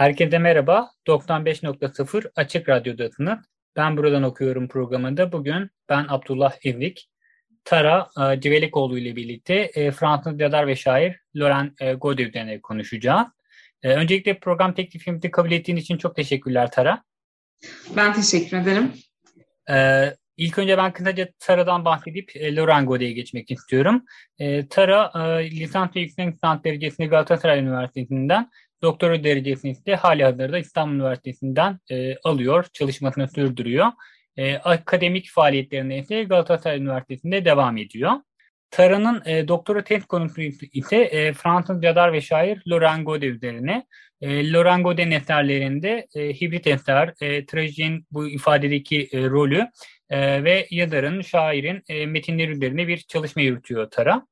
Herkese merhaba. 95.0 Açık Radyo'dasınız. Ben buradan okuyorum programında. Bugün ben Abdullah Evlik, Tara e, Civelikoğlu ile birlikte e, Fransız yazar ve şair Laurent e, Godet üzerine konuşacağız. E, öncelikle program teklifimizi kabul ettiğin için çok teşekkürler Tara. Ben teşekkür ederim. E, ilk önce ben kısaca Tara'dan bahsedip e, Laurent Godet'e geçmek istiyorum. E, Tara e, lisans ve yüksek lisans derecesini Galatasaray Üniversitesi'nden doktora derecesini ise hali hazırda İstanbul Üniversitesi'nden e, alıyor, çalışmasını sürdürüyor. E, akademik faaliyetlerine ise Galatasaray Üniversitesi'nde devam ediyor. Tara'nın e, doktora tez konusu ise e, Fransız yazar ve şair Laurent Godet üzerine. E, Laurent Godet'in eserlerinde e, hibrit eser, e, trajinin bu ifadedeki e, rolü e, ve yazarın, şairin e, metinleri üzerine bir çalışma yürütüyor Tara.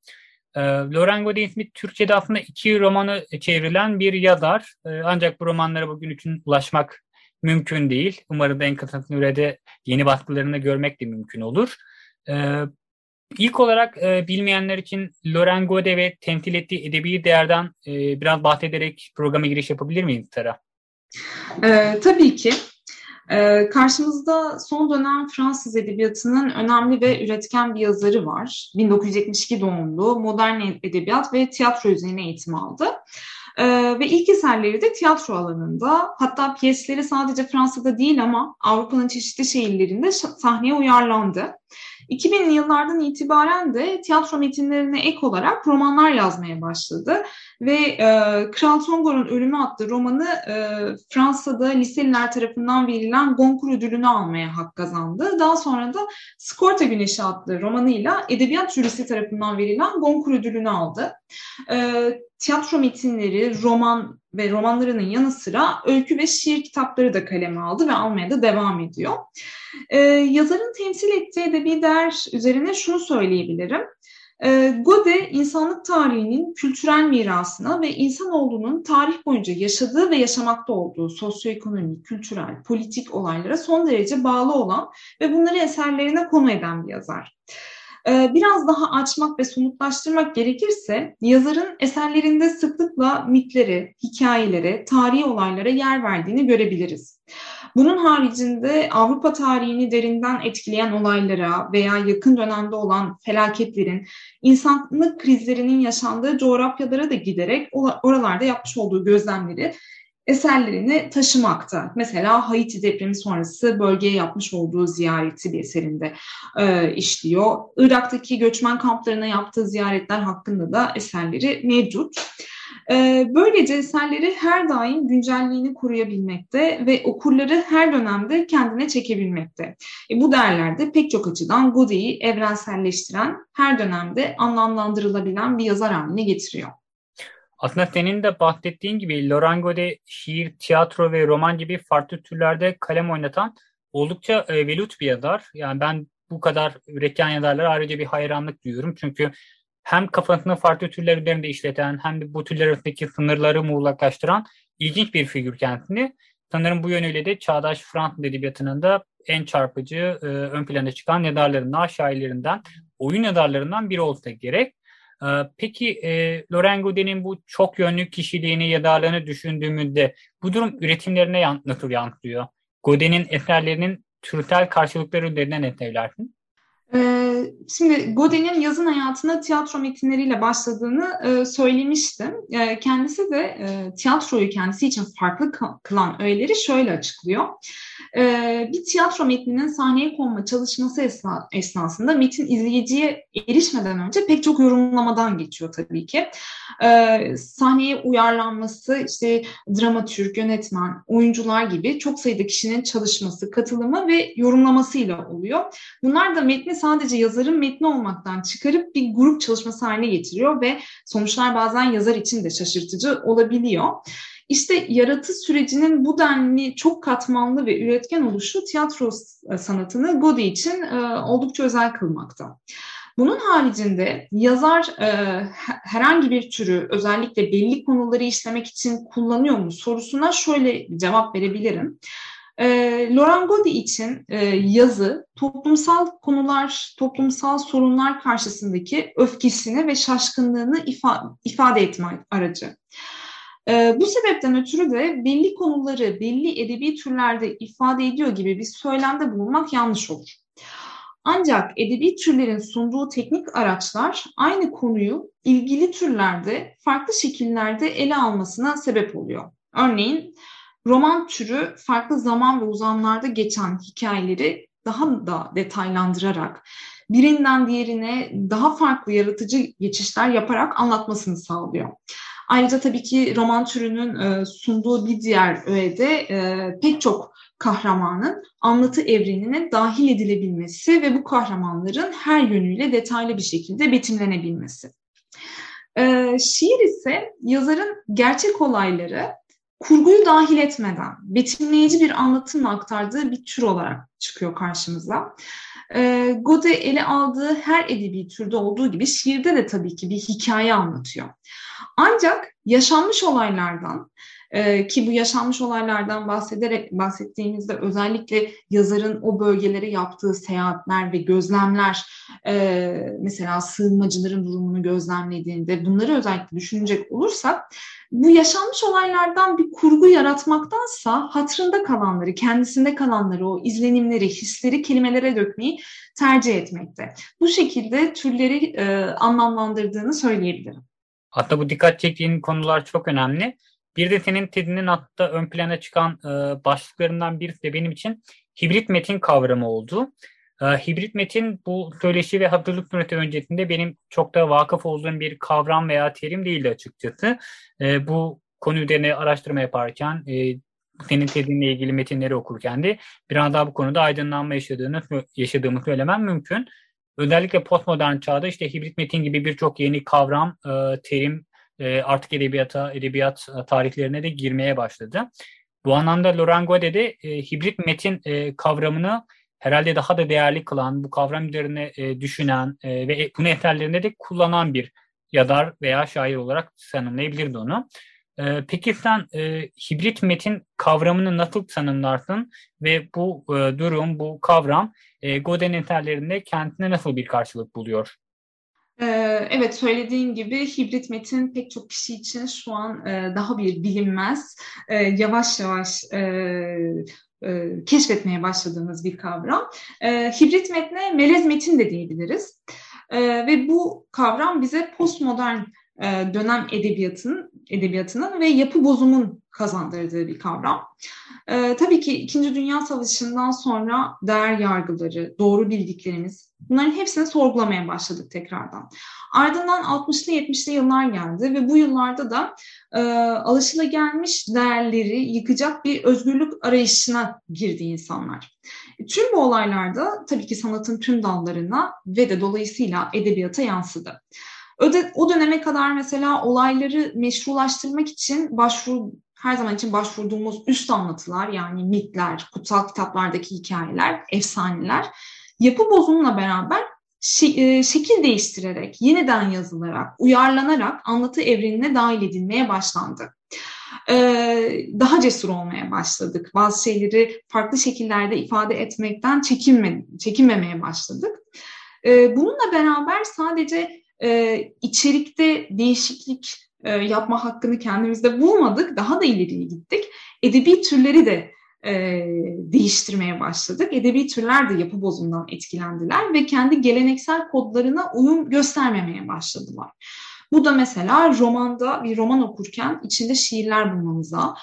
E, Laurent Godet ismi Türkçe'de aslında iki romanı çevrilen bir yazar. E, ancak bu romanlara bugün için ulaşmak mümkün değil. Umarım en kısa sürede yeni baskılarını görmek de mümkün olur. E, ilk olarak e, bilmeyenler için Laurent Godet ve temsil ettiği edebi değerden e, biraz bahsederek programa giriş yapabilir miyiz Tara? E, tabii ki. Ee, karşımızda son dönem Fransız edebiyatının önemli ve üretken bir yazarı var. 1972 doğumlu, modern edebiyat ve tiyatro üzerine eğitim aldı. Ee, ve ilk eserleri de tiyatro alanında hatta piyesleri sadece Fransa'da değil ama Avrupa'nın çeşitli şehirlerinde sahneye uyarlandı. 2000'li yıllardan itibaren de tiyatro metinlerine ek olarak romanlar yazmaya başladı. Ve e, Kral Tongor'un Ölümü adlı romanı e, Fransa'da liseliler tarafından verilen Goncourt ödülünü almaya hak kazandı. Daha sonra da Skorta Güneşi adlı romanıyla edebiyat jürisi tarafından verilen Goncourt ödülünü aldı. E, tiyatro metinleri, roman ve romanlarının yanı sıra öykü ve şiir kitapları da kaleme aldı ve almaya da devam ediyor. Ee, yazarın temsil ettiği edebi değer üzerine şunu söyleyebilirim. Ee, Gode, insanlık tarihinin kültürel mirasına ve insanoğlunun tarih boyunca yaşadığı ve yaşamakta olduğu sosyoekonomik, kültürel, politik olaylara son derece bağlı olan ve bunları eserlerine konu eden bir yazar. Ee, biraz daha açmak ve somutlaştırmak gerekirse yazarın eserlerinde sıklıkla mitlere, hikayelere, tarihi olaylara yer verdiğini görebiliriz. Bunun haricinde Avrupa tarihini derinden etkileyen olaylara veya yakın dönemde olan felaketlerin, insanlık krizlerinin yaşandığı coğrafyalara da giderek oralarda yapmış olduğu gözlemleri eserlerini taşımakta. Mesela Haiti depremi sonrası bölgeye yapmış olduğu ziyareti bir eserinde e, işliyor. Irak'taki göçmen kamplarına yaptığı ziyaretler hakkında da eserleri mevcut. E, böylece eserleri her daim güncelliğini koruyabilmekte ve okurları her dönemde kendine çekebilmekte. E, bu değerlerde pek çok açıdan Godet'i evrenselleştiren, her dönemde anlamlandırılabilen bir yazar haline getiriyor. Aslında senin de bahsettiğin gibi Lorango'da şiir, tiyatro ve roman gibi farklı türlerde kalem oynatan oldukça e, velut bir yazar. Yani ben bu kadar üretken yazarlara ayrıca bir hayranlık duyuyorum. Çünkü hem kafasını farklı türler üzerinde işleten hem de bu türler arasındaki sınırları muğlaklaştıran ilginç bir figür kendisini. Sanırım bu yönüyle de çağdaş Fransız edebiyatının da en çarpıcı, e, ön plana çıkan yazarlarından, şairlerinden, oyun yazarlarından biri olsa gerek. Ee, peki e, Loren Godin'in bu çok yönlü kişiliğini ya da bu durum üretimlerine nasıl yansıyor? Godin'in eserlerinin türsel karşılıkları üzerinden ne söylersin? Ee, şimdi Godin'in yazın hayatına tiyatro metinleriyle başladığını e, söylemiştim. E, kendisi de e, tiyatroyu kendisi için farklı kılan öğeleri şöyle açıklıyor. E, bir tiyatro metninin sahneye konma çalışması esna, esnasında metin izleyiciye erişmeden önce pek çok yorumlamadan geçiyor tabii ki. Sahneye uyarlanması, işte dramatürk, yönetmen, oyuncular gibi çok sayıda kişinin çalışması, katılımı ve yorumlamasıyla oluyor. Bunlar da metni sadece yazarın metni olmaktan çıkarıp bir grup çalışması haline getiriyor ve sonuçlar bazen yazar için de şaşırtıcı olabiliyor. İşte yaratı sürecinin bu denli çok katmanlı ve üretken oluşu tiyatro sanatını Godi için e, oldukça özel kılmakta. Bunun haricinde yazar e, herhangi bir türü özellikle belli konuları işlemek için kullanıyor mu sorusuna şöyle cevap verebilirim. E, Laurent Godi için e, yazı toplumsal konular, toplumsal sorunlar karşısındaki öfkesini ve şaşkınlığını ifa, ifade etme aracı. E, bu sebepten ötürü de belli konuları belli edebi türlerde ifade ediyor gibi bir söylemde bulunmak yanlış olur. Ancak edebi türlerin sunduğu teknik araçlar aynı konuyu ilgili türlerde farklı şekillerde ele almasına sebep oluyor. Örneğin roman türü farklı zaman ve uzamlarda geçen hikayeleri daha da detaylandırarak birinden diğerine daha farklı yaratıcı geçişler yaparak anlatmasını sağlıyor. Ayrıca tabii ki roman türünün e, sunduğu bir diğer öğede e, pek çok kahramanın anlatı evrenine dahil edilebilmesi ve bu kahramanların her yönüyle detaylı bir şekilde betimlenebilmesi. Ee, şiir ise yazarın gerçek olayları kurguyu dahil etmeden betimleyici bir anlatımla aktardığı bir tür olarak çıkıyor karşımıza. Ee, Gode ele aldığı her edebi türde olduğu gibi şiirde de tabii ki bir hikaye anlatıyor. Ancak yaşanmış olaylardan e, ki bu yaşanmış olaylardan bahsederek bahsettiğimizde özellikle yazarın o bölgelere yaptığı seyahatler ve gözlemler e, mesela sığınmacıların durumunu gözlemlediğinde bunları özellikle düşünecek olursak bu yaşanmış olaylardan bir kurgu yaratmaktansa hatırında kalanları, kendisinde kalanları, o izlenimleri, hisleri kelimelere dökmeyi tercih etmekte. Bu şekilde türleri e, anlamlandırdığını söyleyebilirim. Hatta bu dikkat çektiğin konular çok önemli. Bir de senin TED'inin hatta ön plana çıkan e, başlıklarından birisi de benim için hibrit metin kavramı oldu. E, hibrit metin bu söyleşi ve hazırlık süreci öncesinde benim çok da vakıf olduğum bir kavram veya terim değildi açıkçası. E, bu konu üzerine araştırma yaparken e, senin TED'inle ilgili metinleri okurken de biraz daha bu konuda aydınlanma yaşadığını yaşadığımı söylemem mümkün. Özellikle postmodern çağda işte hibrit metin gibi birçok yeni kavram, e, terim e, artık edebiyata, edebiyat e, tarihlerine de girmeye başladı. Bu anlamda Laurent Godet de e, hibrit metin e, kavramını herhalde daha da değerli kılan, bu kavram üzerine e, düşünen e, ve bunu eserlerinde de kullanan bir yazar veya şair olarak tanımlayabilirdi onu. E, peki sen e, hibrit metin kavramını nasıl tanımlarsın ve bu e, durum, bu kavram e, Godin eserlerinde kendine nasıl bir karşılık buluyor? Ee, evet söylediğin gibi hibrit metin pek çok kişi için şu an e, daha bir bilinmez, e, yavaş yavaş e, keşfetmeye başladığımız bir kavram. Hibrit metne melez metin de diyebiliriz. Ve bu kavram bize postmodern dönem edebiyatının edebiyatının ve yapı bozumun kazandırdığı bir kavram. Ee, tabii ki İkinci Dünya Savaşı'ndan sonra değer yargıları, doğru bildiklerimiz bunların hepsini sorgulamaya başladık tekrardan. Ardından 60'lı 70'li yıllar geldi ve bu yıllarda da e, alışılagelmiş değerleri yıkacak bir özgürlük arayışına girdi insanlar. Tüm bu olaylarda tabii ki sanatın tüm dallarına ve de dolayısıyla edebiyata yansıdı. Öde, o döneme kadar mesela olayları meşrulaştırmak için başvuru her zaman için başvurduğumuz üst anlatılar yani mitler, kutsal kitaplardaki hikayeler, efsaneler yapı bozumla beraber e, şekil değiştirerek, yeniden yazılarak, uyarlanarak anlatı evrenine dahil edilmeye başlandı. Ee, daha cesur olmaya başladık. Bazı şeyleri farklı şekillerde ifade etmekten çekinme, çekinmemeye başladık. Ee, bununla beraber sadece e, içerikte değişiklik e, yapma hakkını kendimizde bulmadık. Daha da ileriye gittik. Edebi türleri de e, değiştirmeye başladık. Edebi türler de yapı bozumdan etkilendiler ve kendi geleneksel kodlarına uyum göstermemeye başladılar. Bu da mesela romanda bir roman okurken içinde şiirler bulmamıza,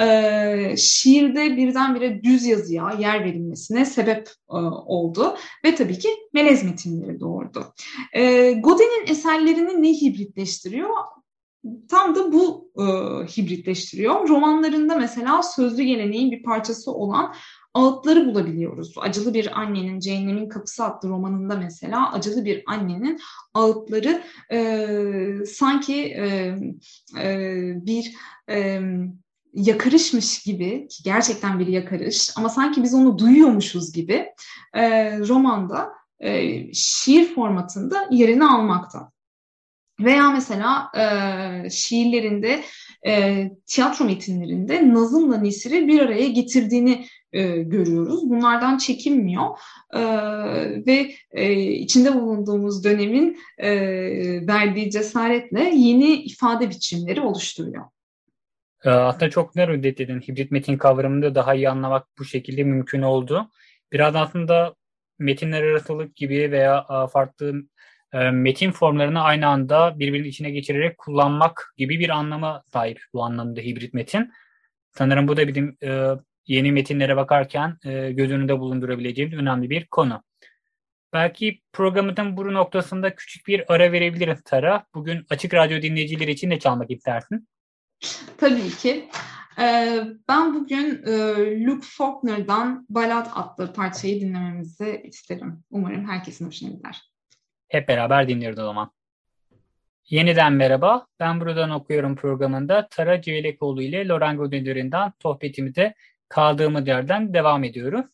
e, şiirde birdenbire düz yazıya yer verilmesine sebep e, oldu ve tabii ki melez metinleri doğurdu. E, Godin'in eserlerini ne hibritleştiriyor? Tam da bu e, hibritleştiriyor. Romanlarında mesela sözlü geleneğin bir parçası olan ağıtları bulabiliyoruz. Acılı bir annenin Cehennemin Kapısı adlı romanında mesela acılı bir annenin ağıtları e, sanki e, e, bir e, yakarışmış gibi ki gerçekten bir yakarış ama sanki biz onu duyuyormuşuz gibi e, romanda e, şiir formatında yerini almakta. Veya mesela e, şiirlerinde, e, tiyatro metinlerinde Nazım'la Nesir'i bir araya getirdiğini e, görüyoruz. Bunlardan çekinmiyor e, ve e, içinde bulunduğumuz dönemin e, verdiği cesaretle yeni ifade biçimleri oluşturuyor. E, aslında çok ne dedin. Hibrit metin kavramını daha iyi anlamak bu şekilde mümkün oldu. Biraz aslında metinler arasılık gibi veya farklı e, metin formlarını aynı anda birbirinin içine geçirerek kullanmak gibi bir anlama sahip bu anlamda hibrit metin. Sanırım bu da bizim yeni metinlere bakarken göz önünde bulundurabileceğimiz önemli bir konu. Belki programın bu noktasında küçük bir ara verebiliriz Tara. Bugün Açık Radyo dinleyicileri için de çalmak istersin. Tabii ki. Ee, ben bugün e, Luke Faulkner'dan Ballad adlı parçayı dinlememizi isterim. Umarım herkesin hoşuna gider. Hep beraber dinliyoruz o zaman. Yeniden merhaba. Ben buradan okuyorum programında Tara Civelekoğlu ile Lorengo Döndürü'nden sohbetimize kaldığımız yerden devam ediyoruz.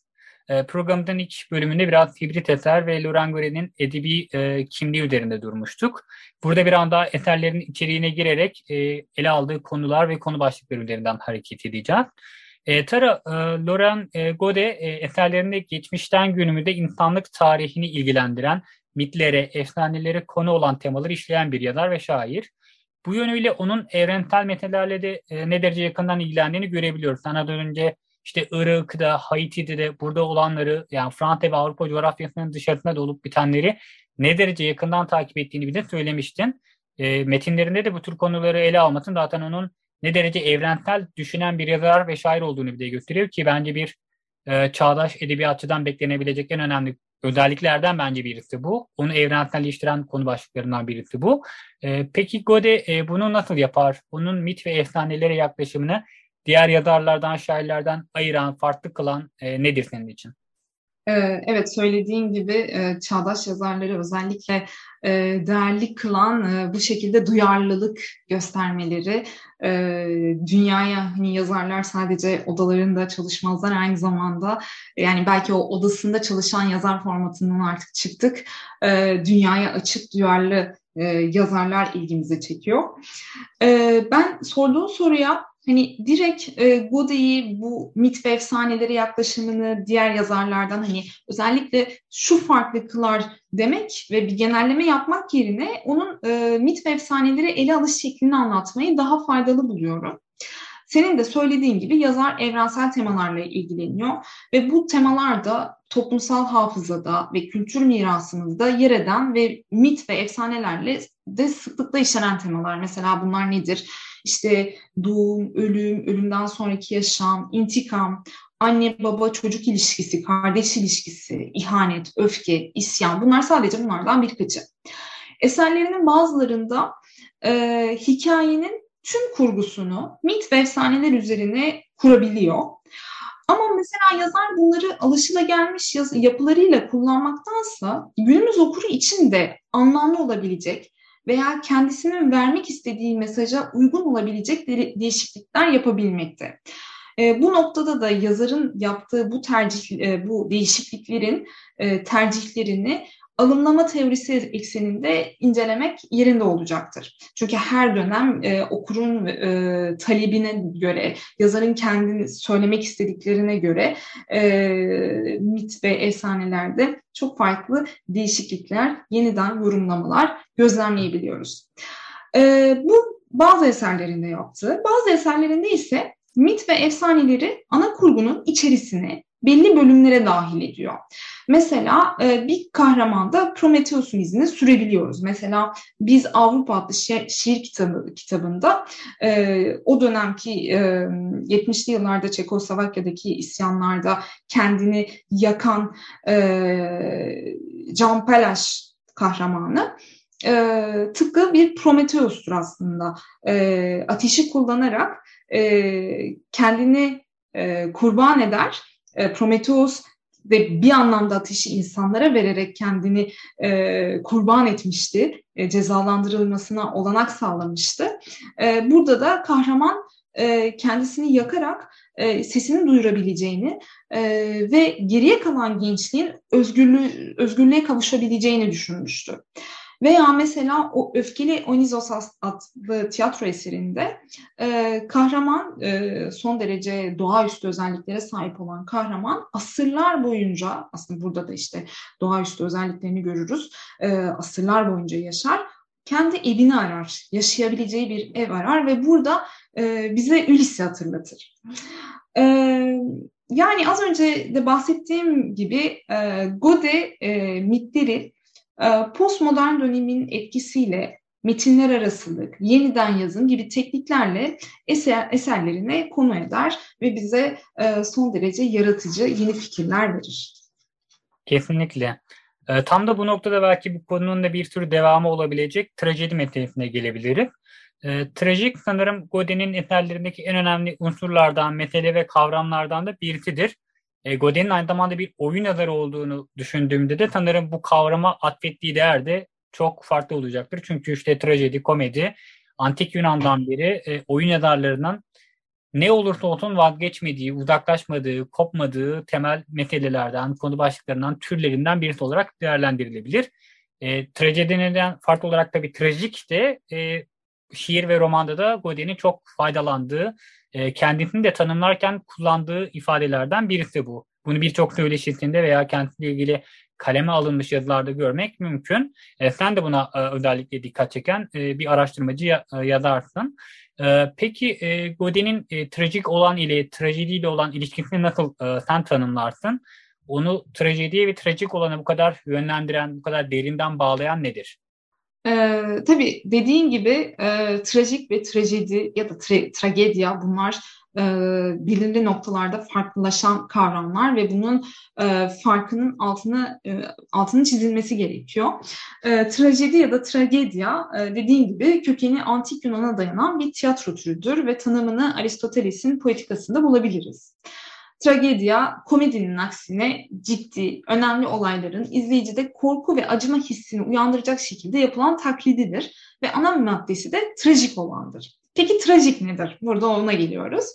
E, programın ilk bölümünde biraz hibrit eser ve Lorengo'nun edebi e, kimliği üzerinde durmuştuk. Burada bir anda eserlerin içeriğine girerek e, ele aldığı konular ve konu başlıkları üzerinden hareket edeceğiz. E, Tara, e, Loren e, Gode e, eserlerinde geçmişten günümüzde insanlık tarihini ilgilendiren, mitlere, efsanelere konu olan temaları işleyen bir yazar ve şair. Bu yönüyle onun evrensel metinlerle de e, ne derece yakından ilgilendiğini görebiliyoruz. Sana önce işte Irak'da, Haiti'de de burada olanları yani Fransa ve Avrupa coğrafyasının dışarısında da olup bitenleri ne derece yakından takip ettiğini bir de söylemiştin. E, metinlerinde de bu tür konuları ele almasın zaten onun ne derece evrensel düşünen bir yazar ve şair olduğunu bir de gösteriyor ki bence bir e, çağdaş edebiyatçıdan beklenebilecek en önemli özelliklerden bence birisi bu. Onu evrenselleştiren konu başlıklarından birisi bu. E, peki Gode e, bunu nasıl yapar? Onun mit ve efsanelere yaklaşımını diğer yazarlardan, şairlerden ayıran, farklı kılan e, nedir senin için? Ee, evet söylediğin gibi e, çağdaş yazarları özellikle e, değerli kılan bu şekilde duyarlılık göstermeleri dünyaya hani yazarlar sadece odalarında çalışmazlar aynı zamanda yani belki o odasında çalışan yazar formatından artık çıktık dünyaya açık duyarlı yazarlar ilgimizi çekiyor. Ben sorduğun soruya hani direkt e, Godey'i bu mit ve efsaneleri yaklaşımını diğer yazarlardan hani özellikle şu farklı kılar demek ve bir genelleme yapmak yerine onun e, mit ve efsaneleri ele alış şeklini anlatmayı daha faydalı buluyorum. Senin de söylediğin gibi yazar evrensel temalarla ilgileniyor ve bu temalar da toplumsal hafızada ve kültür mirasımızda yer eden ve mit ve efsanelerle de sıklıkla işlenen temalar. Mesela bunlar nedir? İşte doğum, ölüm, ölümden sonraki yaşam, intikam, anne baba çocuk ilişkisi, kardeş ilişkisi, ihanet, öfke, isyan bunlar sadece bunlardan birkaçı. Eserlerinin bazılarında e, hikayenin tüm kurgusunu mit ve efsaneler üzerine kurabiliyor. Ama mesela yazar bunları alışılagelmiş yapılarıyla kullanmaktansa günümüz okuru için de anlamlı olabilecek veya kendisinin vermek istediği mesaja uygun olabilecek değişiklikler yapabilmekte. E, bu noktada da yazarın yaptığı bu tercih, e, bu değişikliklerin e, tercihlerini alımlama teorisi ekseninde incelemek yerinde olacaktır. Çünkü her dönem e, okurun e, talebine göre, yazarın kendini söylemek istediklerine göre e, mit ve efsanelerde çok farklı değişiklikler, yeniden yorumlamalar gözlemleyebiliyoruz. E, bu bazı eserlerinde yaptığı, bazı eserlerinde ise mit ve efsaneleri ana kurgunun içerisine belli bölümlere dahil ediyor. Mesela e, bir kahramanda Prometheus'un izini sürebiliyoruz. Mesela biz Avrupa adlı şi- şiir kitabı kitabında e, o dönemki e, 70'li yıllarda Çekoslovakya'daki isyanlarda kendini yakan e, Can Pelaş kahramanı e, tıpkı bir Prometheus'tur aslında. E, ateşi kullanarak e, kendini e, kurban eder. E, Prometheus ve bir anlamda ateşi insanlara vererek kendini e, kurban etmişti, e, cezalandırılmasına olanak sağlamıştı. E, burada da kahraman e, kendisini yakarak e, sesini duyurabileceğini e, ve geriye kalan gençliğin özgürlüğü, özgürlüğe kavuşabileceğini düşünmüştü. Veya mesela o Öfkeli Onizos adlı tiyatro eserinde e, kahraman e, son derece doğaüstü özelliklere sahip olan kahraman asırlar boyunca aslında burada da işte doğaüstü özelliklerini görürüz. E, asırlar boyunca yaşar. Kendi evini arar, yaşayabileceği bir ev arar ve burada e, bize Ulysses'i hatırlatır. E, yani az önce de bahsettiğim gibi e, Gode e, mitleri postmodern dönemin etkisiyle metinler arasılık, yeniden yazım gibi tekniklerle eser, eserlerine konu eder ve bize e, son derece yaratıcı yeni fikirler verir. Kesinlikle. E, tam da bu noktada belki bu konunun da bir tür devamı olabilecek trajedi metinine gelebiliriz. E, trajik sanırım Godin'in eserlerindeki en önemli unsurlardan, mesele ve kavramlardan da birisidir. E, Godin'in aynı zamanda bir oyun yazarı olduğunu düşündüğümde de sanırım bu kavrama atfettiği değer de çok farklı olacaktır. Çünkü işte trajedi, komedi, antik Yunan'dan beri e, oyun yazarlarının ne olursa olsun vazgeçmediği, uzaklaşmadığı, kopmadığı temel meselelerden, konu başlıklarından, türlerinden birisi olarak değerlendirilebilir. E, trajediden farklı olarak tabii trajik de e, şiir ve romanda da Godin'in çok faydalandığı e, kendisini de tanımlarken kullandığı ifadelerden birisi bu. Bunu birçok söyleşisinde veya kendisiyle ilgili kaleme alınmış yazılarda görmek mümkün. E, sen de buna e, özellikle dikkat çeken e, bir araştırmacı ya, e, yazarsın. E, peki e, Godin'in e, trajik olan ile trajediyle olan ilişkisini nasıl e, sen tanımlarsın? Onu trajediye ve trajik olana bu kadar yönlendiren, bu kadar derinden bağlayan nedir? Ee, tabii dediğin gibi e, trajik ve trajedi ya da tra- tragedya bunlar e, belirli noktalarda farklılaşan kavramlar ve bunun e, farkının altını e, altının çizilmesi gerekiyor. E, trajedi ya da tragedya e, dediğin gibi kökeni antik Yunan'a dayanan bir tiyatro türüdür ve tanımını Aristoteles'in poetikasında bulabiliriz. Tragedya, komedinin aksine ciddi, önemli olayların izleyicide korku ve acıma hissini uyandıracak şekilde yapılan taklididir ve ana maddesi de trajik olandır. Peki trajik nedir? Burada ona geliyoruz.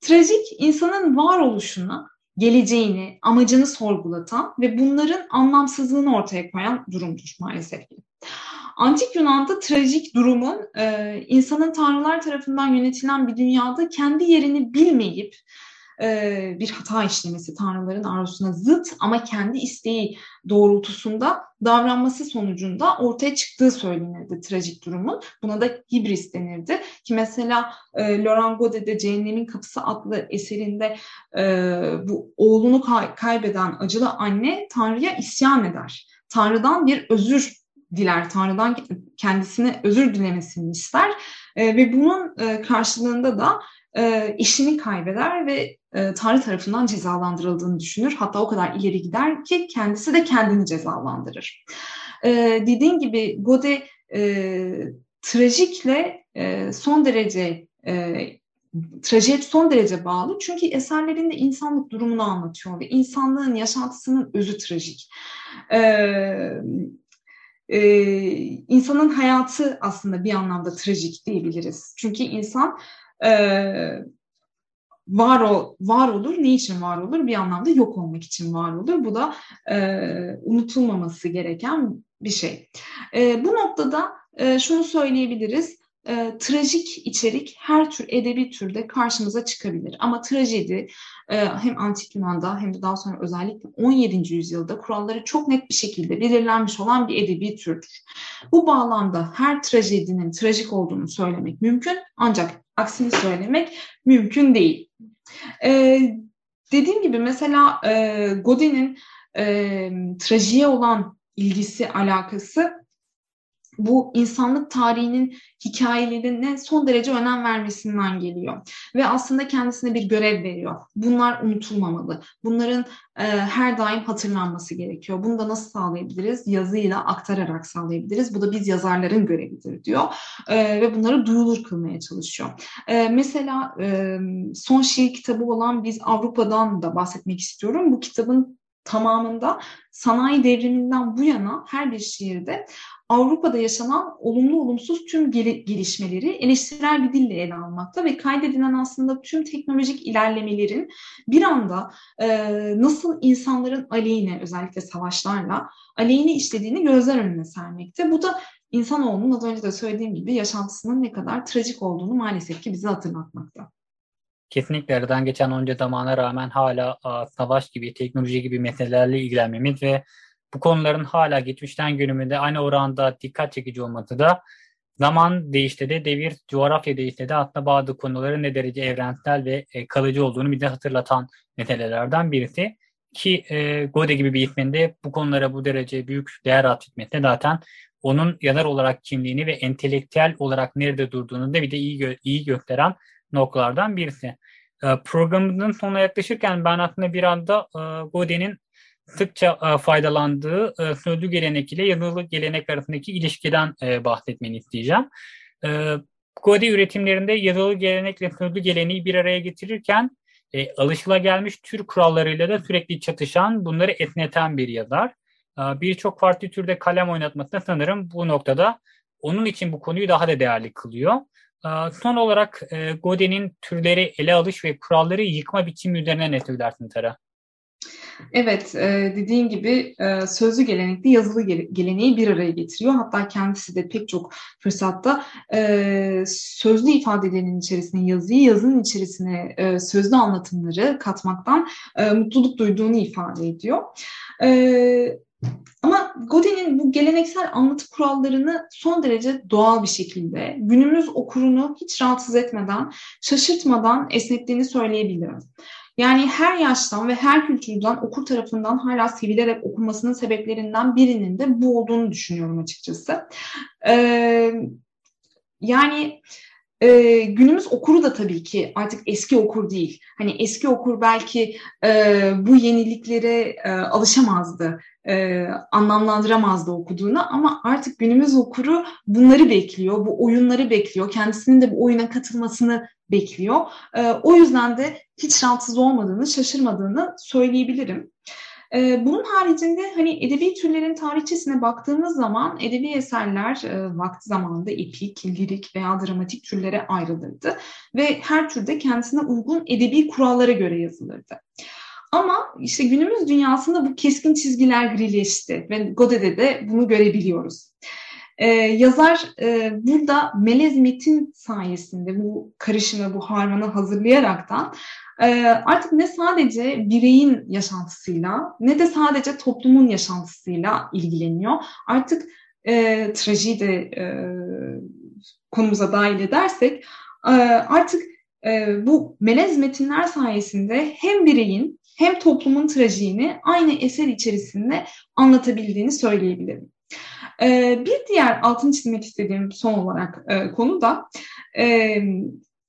Trajik, insanın varoluşuna, geleceğini, amacını sorgulatan ve bunların anlamsızlığını ortaya koyan durumdur maalesef ki. Antik Yunan'da trajik durumun e, insanın tanrılar tarafından yönetilen bir dünyada kendi yerini bilmeyip e, bir hata işlemesi, tanrıların arzusuna zıt ama kendi isteği doğrultusunda davranması sonucunda ortaya çıktığı söylenirdi trajik durumun. Buna da hibris denirdi. Ki mesela e, Laurent Godet'de Cehennemin Kapısı adlı eserinde e, bu oğlunu kay- kaybeden acılı anne Tanrı'ya isyan eder. Tanrı'dan bir özür diler. Tanrı'dan kendisine özür dilemesini ister. E, ve bunun e, karşılığında da e, işini kaybeder ve e, Tanrı tarafından cezalandırıldığını düşünür. Hatta o kadar ileri gider ki kendisi de kendini cezalandırır. E, dediğim gibi Gode e, trajikle e, son derece e, trajediye son derece bağlı. Çünkü eserlerinde insanlık durumunu anlatıyor ve insanlığın yaşantısının özü trajik. Ee, insanın hayatı aslında bir anlamda trajik diyebiliriz. Çünkü insan e, var o var olur. Ne için var olur? Bir anlamda yok olmak için var olur. Bu da e, unutulmaması gereken bir şey. E, bu noktada e, şunu söyleyebiliriz. E, trajik içerik her tür edebi türde karşımıza çıkabilir. Ama trajedi e, hem antik Yunan'da hem de daha sonra özellikle 17. yüzyılda kuralları çok net bir şekilde belirlenmiş olan bir edebi türdür. Bu bağlamda her trajedinin trajik olduğunu söylemek mümkün ancak aksini söylemek mümkün değil. E, dediğim gibi mesela e, Godin'in e, trajiye olan ilgisi, alakası bu insanlık tarihinin hikayelerine son derece önem vermesinden geliyor. Ve aslında kendisine bir görev veriyor. Bunlar unutulmamalı. Bunların e, her daim hatırlanması gerekiyor. Bunu da nasıl sağlayabiliriz? Yazıyla aktararak sağlayabiliriz. Bu da biz yazarların görevidir diyor. E, ve bunları duyulur kılmaya çalışıyor. E, mesela e, son şiir kitabı olan Biz Avrupa'dan da bahsetmek istiyorum. Bu kitabın tamamında sanayi devriminden bu yana her bir şiirde Avrupa'da yaşanan olumlu olumsuz tüm gelişmeleri eleştirel bir dille ele almakta ve kaydedilen aslında tüm teknolojik ilerlemelerin bir anda e, nasıl insanların aleyhine özellikle savaşlarla aleyhine işlediğini gözler önüne sermekte. Bu da insanoğlunun az önce de söylediğim gibi yaşantısının ne kadar trajik olduğunu maalesef ki bize hatırlatmakta kesinlikle aradan geçen onca zamana rağmen hala a, savaş gibi, teknoloji gibi meselelerle ilgilenmemiz ve bu konuların hala geçmişten günümüzde aynı oranda dikkat çekici olması da zaman değişti de devir, coğrafya değişti de aslında bazı konuların ne derece evrensel ve e, kalıcı olduğunu bize hatırlatan meselelerden birisi. Ki e, Gode gibi bir isminde bu konulara bu derece büyük değer atfetmesi zaten onun yazar olarak kimliğini ve entelektüel olarak nerede durduğunu da bir de iyi, gö- iyi gösteren noktalardan birisi. E, programımızın sonuna yaklaşırken ben aslında bir anda e, Godin'in sıkça e, faydalandığı e, sözlü gelenek ile yazılı gelenek arasındaki ilişkiden bahsetmeni isteyeceğim. Godi üretimlerinde yazılı gelenekle sözlü geleneği bir araya getirirken e, alışılagelmiş tür kurallarıyla da sürekli çatışan, bunları esneten bir yazar. E, Birçok farklı türde kalem oynatması sanırım bu noktada onun için bu konuyu daha da değerli kılıyor. E, son olarak e, Godin'in türleri ele alış ve kuralları yıkma biçimi üzerine ne söylersin Tara? Evet, e, dediğin gibi e, sözlü gelenekli yazılı geleneği bir araya getiriyor. Hatta kendisi de pek çok fırsatta sözlü ifadelerin içerisine yazıyı, yazının içerisine sözlü anlatımları katmaktan mutluluk duyduğunu ifade ediyor. Ama Godin'in bu geleneksel anlatı kurallarını son derece doğal bir şekilde günümüz okurunu hiç rahatsız etmeden, şaşırtmadan esnettiğini söyleyebilirim. Yani her yaştan ve her kültürden okur tarafından hala sevilerek okunmasının sebeplerinden birinin de bu olduğunu düşünüyorum açıkçası. Ee, yani e, günümüz okuru da tabii ki artık eski okur değil. Hani eski okur belki e, bu yeniliklere e, alışamazdı, e, anlamlandıramazdı okuduğunu ama artık günümüz okuru bunları bekliyor, bu oyunları bekliyor, kendisinin de bu oyuna katılmasını bekliyor. E, o yüzden de hiç rahatsız olmadığını, şaşırmadığını söyleyebilirim. Ee, bunun haricinde hani edebi türlerin tarihçesine baktığımız zaman edebi eserler e, vakti zamanında epik, lirik veya dramatik türlere ayrılırdı ve her türde kendisine uygun edebi kurallara göre yazılırdı. Ama işte günümüz dünyasında bu keskin çizgiler grileşti ve Godet'de de bunu görebiliyoruz. Ee, yazar e, burada melez metin sayesinde bu karışımı, bu harmanı hazırlayaraktan artık ne sadece bireyin yaşantısıyla ne de sadece toplumun yaşantısıyla ilgileniyor. Artık e, trajiyi de e, konumuza dahil edersek e, artık e, bu melez metinler sayesinde hem bireyin hem toplumun trajiğini aynı eser içerisinde anlatabildiğini söyleyebilirim. E, bir diğer altını çizmek istediğim son olarak e, konu da e,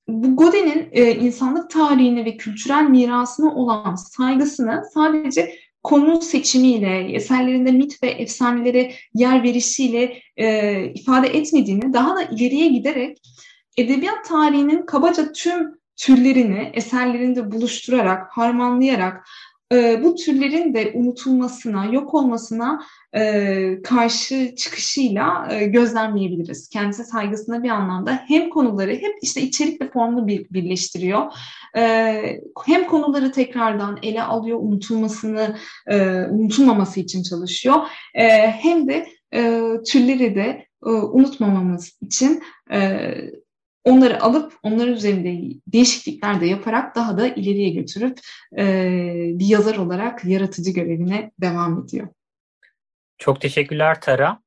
bu Godin'in e, insanlık tarihine ve kültürel mirasına olan saygısını sadece konu seçimiyle, eserlerinde mit ve efsanelere yer verişiyle e, ifade etmediğini, daha da ileriye giderek edebiyat tarihinin kabaca tüm türlerini eserlerinde buluşturarak, harmanlayarak e, bu türlerin de unutulmasına, yok olmasına e, karşı çıkışıyla e, gözlemleyebiliriz. Kendisi saygısına bir anlamda hem konuları hem işte içerik ve formunu bir, birleştiriyor. E, hem konuları tekrardan ele alıyor, unutulmasını, e, unutulmaması için çalışıyor. E, hem de e, türleri de e, unutmamamız için e, onları alıp onların üzerinde değişiklikler de yaparak daha da ileriye götürüp e, bir yazar olarak yaratıcı görevine devam ediyor. Çok teşekkürler Tara.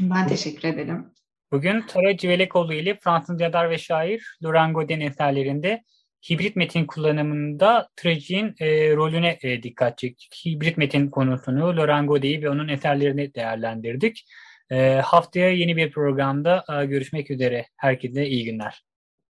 Ben teşekkür ederim. Bugün Tara Civelekoğlu ile Fransız yazar ve şair Laurent Godin eserlerinde hibrit metin kullanımında trajiğin e, rolüne e, dikkat çektik. Hibrit metin konusunu Laurent Godin'i ve onun eserlerini değerlendirdik. E, haftaya yeni bir programda e, görüşmek üzere. Herkese iyi günler.